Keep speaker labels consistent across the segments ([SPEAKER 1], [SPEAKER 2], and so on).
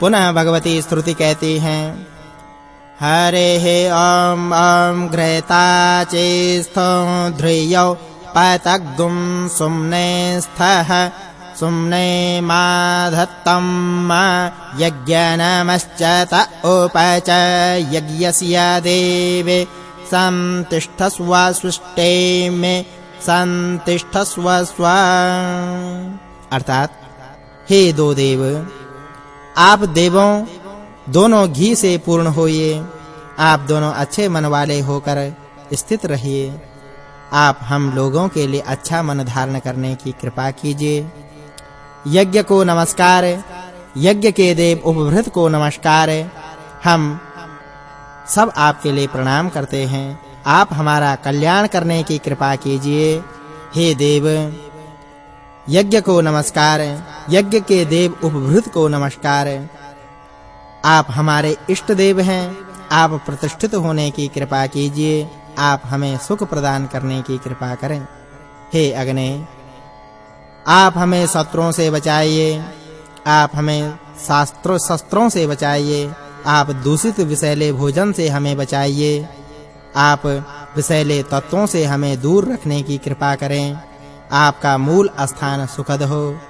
[SPEAKER 1] पुनः भगवती स्तुति कहती हैं। हरे ॐ ॐ घ्रेता चेस्थो ध्रियौ पतगुं सुम्ने स्थः, सुम्ने माधत्तं यज्ञनमश्च त उपच यज्ञस्य देवे। सन्तिष्ठस्व सृष्टे मे, सन्तिष्ठस्व स्व। अर्थात, हे दो देव आप देवों, दोनों घी से पूर्ण होइए। आप दोनों अच्छे मन वाले होकर स्थित रहिए। आप हम लोगों के लिए अच्छा मन धारण करने की कृपा कीजिए। यज्ञ को नमस्कार, यज्ञ के देव उपभृत को नमस्कार। हम सब आपके लिए प्रणाम करते हैं। आप हमारा कल्याण करने की कृपा कीजिए। हे देव यज्ञ को नमस्कार। यज्ञ के देव उपभृत को नमस्कार। आप हमारे इष्ट देव हैं। आप प्रतिष्ठित होने की कृपा कीजिए। आप हमें सुख प्रदान करने की कृपा करें। हे अग्नि, आप हमें शत्रुओं से बचाइए। आप हमें शास्त्रों, शस्त्रों से बचाइए। आप दूषित विषैले भोजन से हमें बचाइए। आप विषैले तत्वों से हमें दूर रखने की कृपा करें। आपका मूल स्थान सुखद हो।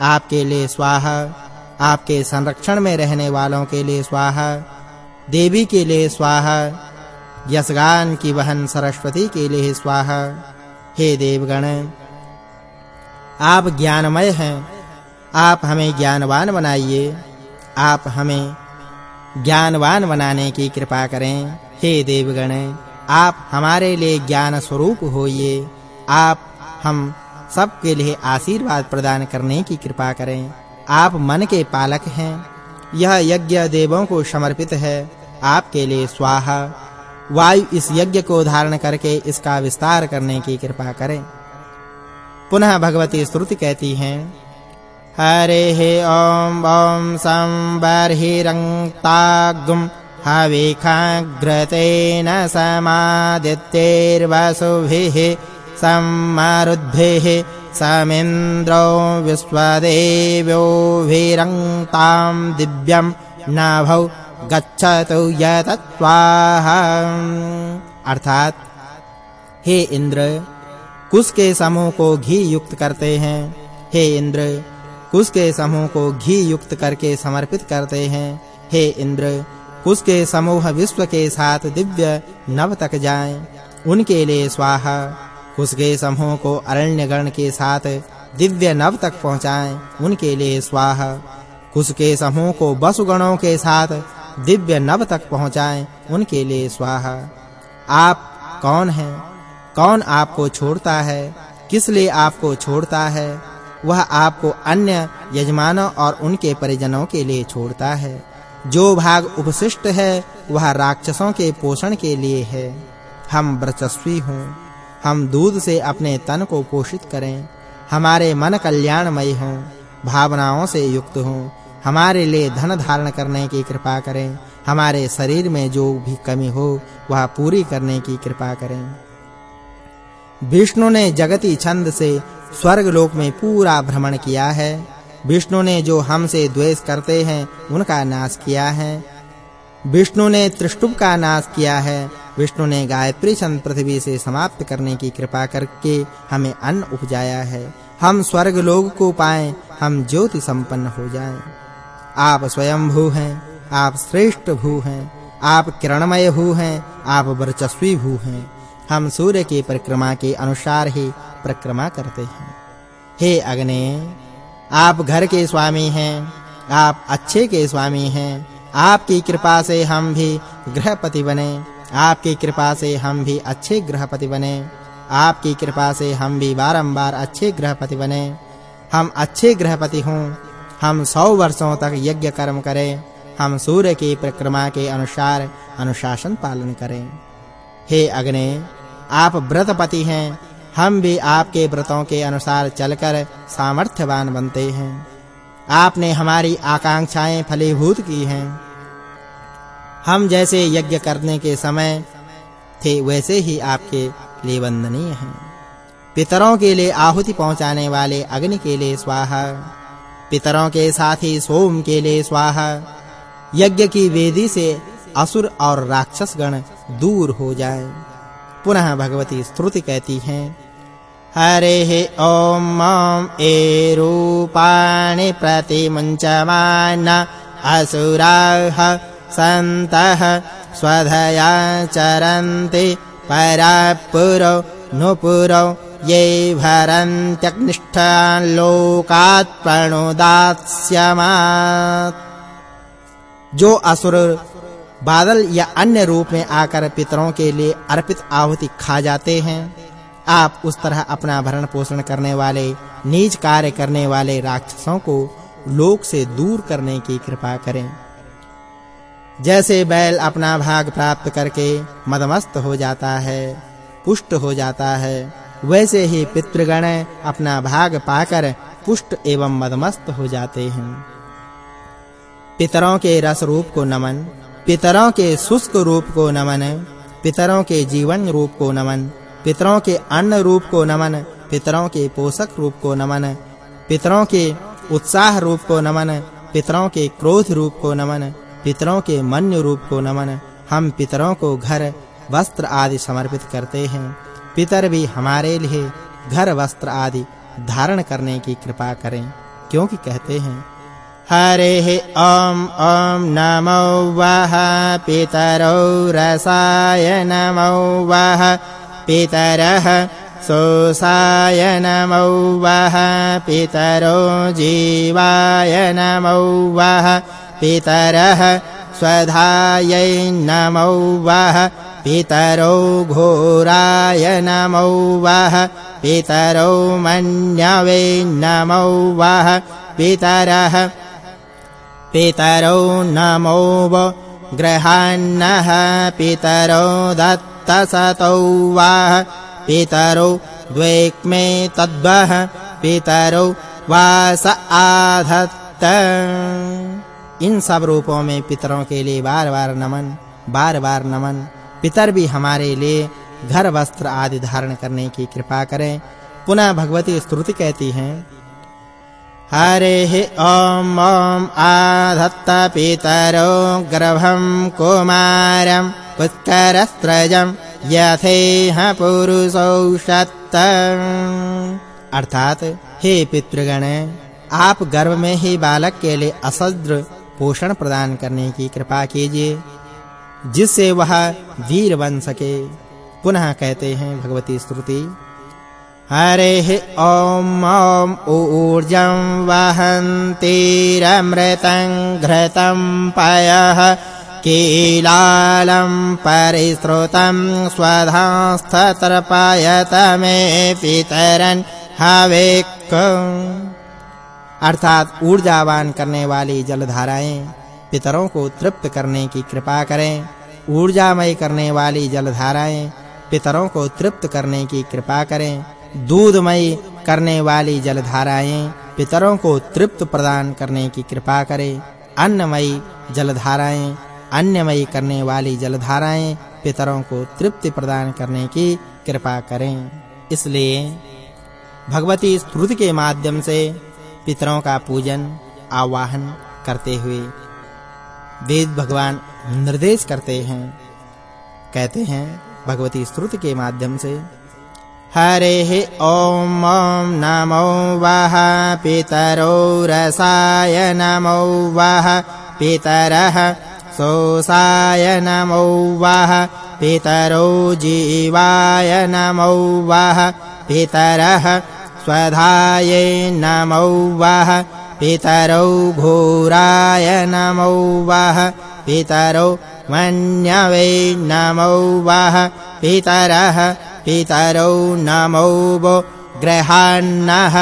[SPEAKER 1] आपके लिए स्वाहा, आपके संरक्षण में रहने वालों के लिए स्वाहा, देवी के लिए स्वाहा, यशगान की बहन सरस्वती के लिए स्वाहा। हे देवगण, आप ज्ञानमय हैं। आप हमें ज्ञानवान बनाइए। आप हमें ज्ञानवान बनाने की कृपा करें। हे देवगण, आप हमारे लिए ज्ञान स्वरूप होइए। आप, हम सबके लिए आशीर्वाद प्रदान करने की कृपा करें। आप मन के पालक हैं। यह यज्ञ देवों को समर्पित है। आपके लिए स्वाहा। वायु इस यज्ञ को धारण करके इसका विस्तार करने की कृपा करें। पुनः भगवती स्तुति कहती हैं, हरे हे ओम ओम संबर्हिरंतागुम हविखाग्रतेन समादित्यैर्वसुभिः सम्मारुद्भिः समिन्द्रो विश्वदेव्यो वीरङ्तां दिव्यं नाभौ गच्छतु यतत्वाः अर्थात, हे इंद्र कुश के समूह को घी युक्त करते हैं? हे इंद्र कुश के समूह को घी युक्त करके समर्पित करते हैं? हे इंद्र कुश के समूह विश्व के साथ दिव्य नव तक जाएँ? उनके लिए स्वाहा। उसके समूह को अरण्यगण के साथ दिव्य नव तक पहुंचाएँ, उनके लिए स्वाहा। उसके समूह को वसुगणों के साथ दिव्य नव तक पहुंचाएँ, उनके लिए स्वाहा। आप कौन हैं? कौन आपको छोड़ता है? किस लिए आपको छोड़ता है? वह आपको अन्य यजमानों और उनके परिजनों के लिए छोड़ता है। जो भाग उपशिष्ट है, वह राक्षसों के पोषण के लिए है। हम वर्चस्वी हों। हम दूध से अपने तन को पोषित करें। हमारे मन कल्याणमय हों, भावनाओं से युक्त हों। हमारे लिए धन धारण करने की कृपा करें। हमारे शरीर में जो भी कमी हो, वह पूरी करने की कृपा करें। विष्णु ने जगती छंद से स्वर्ग लोक में पूरा भ्रमण किया है। विष्णु ने जो हमसे द्वेष करते हैं, उनका नाश किया है। विष्णु ने त्रिष्टुप का नाश किया है। विष्णु ने गायत्री छंद पृथ्वी से समाप्त करने की कृपा करके हमें अन्न उपजाया है। हम स्वर्ग लोक को पाएँ, हम ज्योति संपन्न हो जाएँ। आप स्वयं भू हैं, आप श्रेष्ठ भू हैं, आप किरणमय भू हैं, आप वर्चस्वी भू हैं। हम सूर्य की परिक्रमा के अनुसार ही परिक्रमा करते हैं। हे अग्नि, आप घर के स्वामी हैं, आप अच्छे के स्वामी हैं, आपकी कृपा से हम भी गृहपति बने। आपकी कृपा से हम भी अच्छे गृहपति बने। आपकी कृपा से हम भी बारंबार अच्छे गृहपति बने। हम अच्छे गृहपति हों। हम सौ वर्षों तक यज्ञ कर्म करें। हम सूर्य की परिक्रमा के अनुसार अनुशासन पालन करें। हे अग्नि, आप व्रतपति हैं। हम भी आपके व्रतों के अनुसार चलकर सामर्थ्यवान बनते हैं। आपने हमारी आकांक्षाएँ फलीभूत की हैं। हम जैसे यज्ञ करने के समय थे, वैसे ही आपके लिए वंदनीय हैं। पितरों के लिए आहुति पहुँचाने वाले अग्नि के लिए स्वाहा, पितरों के साथ ही सोम के लिए स्वाहा। यज्ञ की वेदी से असुर और राक्षस गण दूर हो जाए। पुनः भगवती स्तुति कहती हैं, हरे ॐ ए रूपाणि प्रतिमुञ्चमान असुराः सन्तः स्वधया चरन्ति परापुरो नुपुरो ये भरन्त्यग्निष्ठान् जो असुर बादल या अन्य रूप में आकर पितरों के लिए अर्पित आहुति खा जाते हैं, आप उस तरह अपना भरण पोषण करने वाले, नीच कार्य करने वाले राक्षसों को लोक से दूर करने की कृपा करें। जैसे बैल अपना भाग प्राप्त करके मदमस्त हो जाता है, पुष्ट हो जाता है, वैसे ही पितृगण अपना भाग पाकर पुष्ट एवं मदमस्त हो जाते हैं। पितरों के रस रूप को नमन, पितरों के शुष्क रूप को नमन, पितरों के जीवन रूप को नमन, पितरों के अन्न रूप को नमन, पितरों के पोषक रूप को नमन, पितरों के उत्साह रूप को नमन, पितरों के क्रोध रूप को नमन पितरों के मन्य रूप को नमन हम पितरों को घर, वस्त्र आदि समर्पित करते हैं। पितर भी हमारे लिए घर, वस्त्र आदि धारण करने की कृपा करें, क्योंकि कहते हैं, हरे ओम ओम नमो वः। पितरौ रसाय नमो वः। पितरः सोसाय नमो वः। पितरो जीवाय नमो वः। पितरः स्वधायै नमो वः पितरो घोराय नमो वः पितरो मन्यवे नमो वः पितरः पितरो नमो ग्रहान्नः पितरो दत्त तसतौ वा पितरौ द्वैक्मे तद्वः पितरौ वास आधत्त इन सब रूपों में पितरों के लिए बार-बार नमन बार-बार नमन। पितर भी हमारे लिए घर, वस्त्र आदि धारण करने की कृपा करें। पुनः भगवती स्तुति कहती हैं, हरेः ॐ ॐ आधत्त पितरो गर्भं कुमारम् पुष्करस्त्रजं यथेह पुरुषौ शत अर्थात, हे पितृगण, आप गर्भ में ही बालक के लिए असद्र पोषण प्रदान करने की कृपा कीजिए, जिससे वह वीर बन सके। पुनः कहते हैं भगवती स्तुति। हरेः ॐ ॐ ऊर्जं वहन्तीरमृतं घृतं पयः, कीलालं परिश्रुतं स्वधास्तर्पयत मे पितरन् हवेक् अर्थात ऊर्जावान करने वाली जलधाराएँ पितरों को तृप्त करने की कृपा करें। ऊर्जामय करने वाली जलधाराएँ पितरों को तृप्त करने की कृपा करें। दूधमय करने वाली जलधाराएँ पितरों को तृप्त प्रदान करने की कृपा करें। अन्नमयी जलधाराएँ, अन्नमयी करने वाली जलधाराएँ पितरों को तृप्ति प्रदान करने की कृपा करें। इसलिए भगवती स्तुति के माध्यम से पितरों का पूजन, आवाहन करते हुए वेद भगवान निर्देश करते हैं। कहते हैं, भगवती स्तुति के माध्यम से, हरेः ओम ओम नमो वः, पितरो रसाय नमो वः, पितरः सोसाय नमो वः, पितरो जीवाय नमो वः, पितरः स्वधायै नमो वः पितरौ घोराय नमो वः पितरौ मन्यवे नमो वः पितरः पितरौ नमो वो ग्रहान्नः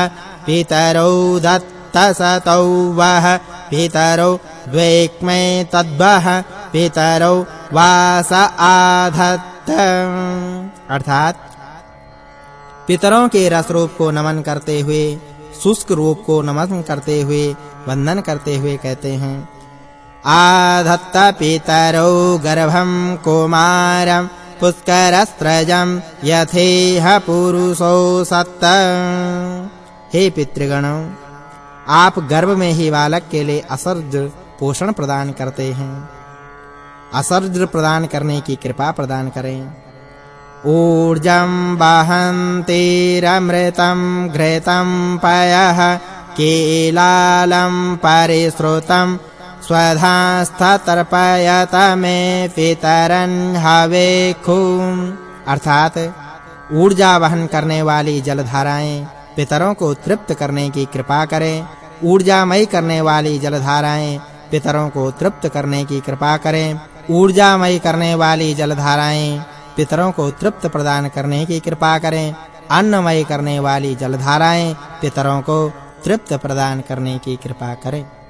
[SPEAKER 1] पितरौ दत्तसतौ वः पितरौ द्वैक्मे तद्वः पितरौ वास आधत्त। अर्थात पितरों के रस रूप को नमन करते हुए, शुष्क रूप को नमन करते हुए, वंदन करते हुए कहते हैं, आधत्त पितरौ गर्भं कुमारम् पुष्करस्त्रजं यथेह पुरुषो सत्त। हे पितृगण, आप गर्भ में ही बालक के लिए असर्ज पोषण प्रदान करते हैं। असर्ज प्रदान करने की कृपा प्रदान करें। ऊर्जं वहन्तिरमृतं घृतं पयः कीलालं परिश्रुतं स्वधास्तर्पयत मे पितरन् हवेखुम् अर्थात ऊर्जा वहन करने वाली जलधाराएँ पितरों को तृप्त करने की कृपा करें। ऊर्जामयी करने वाली जलधाराएँ पितरों को तृप्त करने की कृपा करें। ऊर्जामयी करने वाली जलधाराएँ पितरों को तृप्त प्रदान करने की कृपा करें। अन्नमय करने वाली जलधाराएँ पितरों को तृप्त प्रदान करने की कृपा करें।